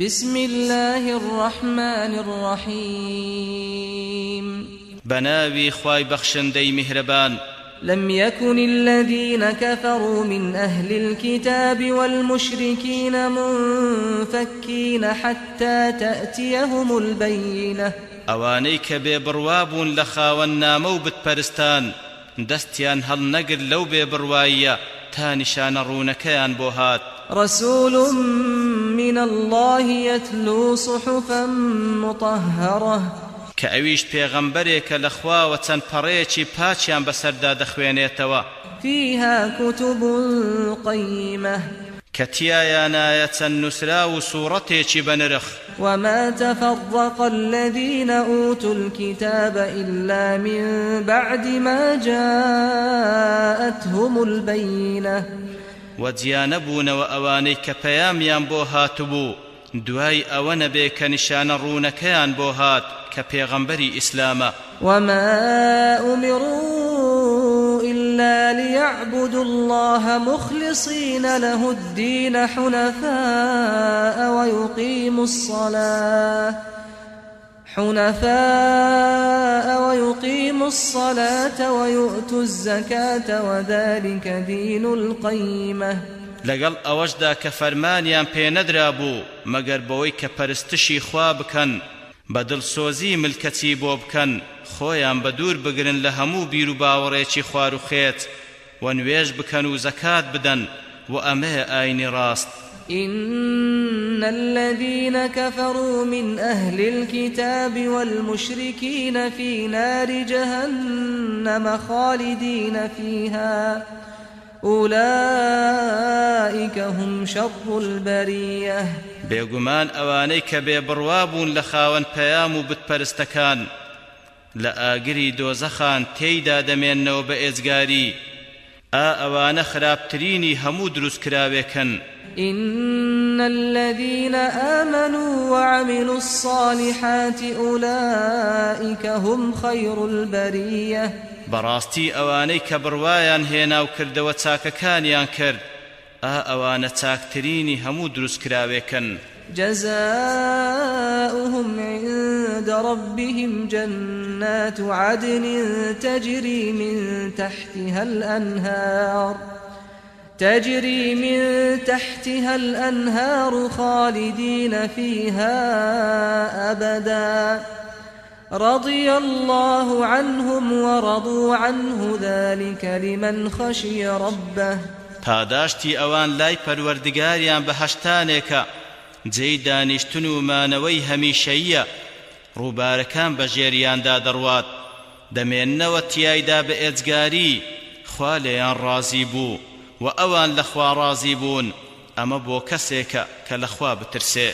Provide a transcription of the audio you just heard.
بسم الله الرحمن الرحيم. بناوي خواي بخشندي مهربان. لم يكن الذين كفروا من أهل الكتاب والمشركين منفكين حتى تأتيهم البينة. ئەوانەی کە بێبڕوابوون لە خاوەن نامە و بتپەرستان دەستیان هەڵنەگر لەو بێبڕواییە تا نیشانە ڕوونەکەیان بۆ هات رسول من الله يتلو صحفا مطهرة. پێغەمبەرێکە لە خواوە چەند پەڕەیەکی پاچیان بەسەردا دەخوێنێتەوە فيها كتب قيمة. کە تایانایە چەند نووسرا و سوورەتێکی بەنرخ وما تفرق الذين أوتوا الكتاب إلا من بعد ما جاءتهم البينة. وەجیانە بوونەوە ئەوانەی کە پەیامیان بۆ هاتبوو دوای ئەوە نەبێ کە نیشانە ڕوونەکەیان هات وما أمروا إلا ليعبدوا الله مخلصين له الدين حنفاء ويقيموا الصلاة. حنفاء ويقيموا الصلاة ويؤتوا الزكاة وذلك دين القيمة. لەگەڵ ئەوەشدا کە فەرمانیان پێ نەدرا بوو مەگەر بەوەی کە پەرستشی خوا بکەن بە دڵسۆزی ملکەتی بۆ بکەن خۆیان بە دوور بگرن لە هەموو بیر و باوەڕێکی خوار و خێت و نوێژ بکەن و زەکات بدەن و ئەمەیە ئاینی ڕاست. إن الذين كفروا من أهل الكتاب والمشركين في نار جهنم خالدين فيها أولئك هم شر البرية بێگومان ئەوانەی کە بێبڕوابوون لە خاوەن پەیام و بتپەرستەکان لە ئاگری دۆزەخان ئەوانە خراپترینی هەموو دروستکراوێکن إن الذين آمنوا وعملوا الصالحات أولئك هم خير البرية. بەڕاستی ئەوانەی کە بڕوایان هێنا و کردەوە چاکەکانیان کرد ئا ئەوانە چاکترینی هەموو دروستکراوێکن جزاؤهم عند ربهم جنات عدن تجري من تحتها الأنهار تجري من تحتها الأنهار خالدين فيها أبدا. رضي الله عنهم ورضوا عنه ذلك لمن خشي ربه. پاداشتی ئەوان لای پەروەردگاریان بە هەشتانێکە جێی دانیشتن و مانەوەی هەمیشەیە ڕووبارەکان بە ژێریاندا دەڕوات. دەمێننەوە تیایدا بە ئێجگاری خوا لێیان ڕازی بوو و ئەوان لەخوا ڕازی بوون. ئەمە بۆ کەسێکە کە لەخوا بترسێ.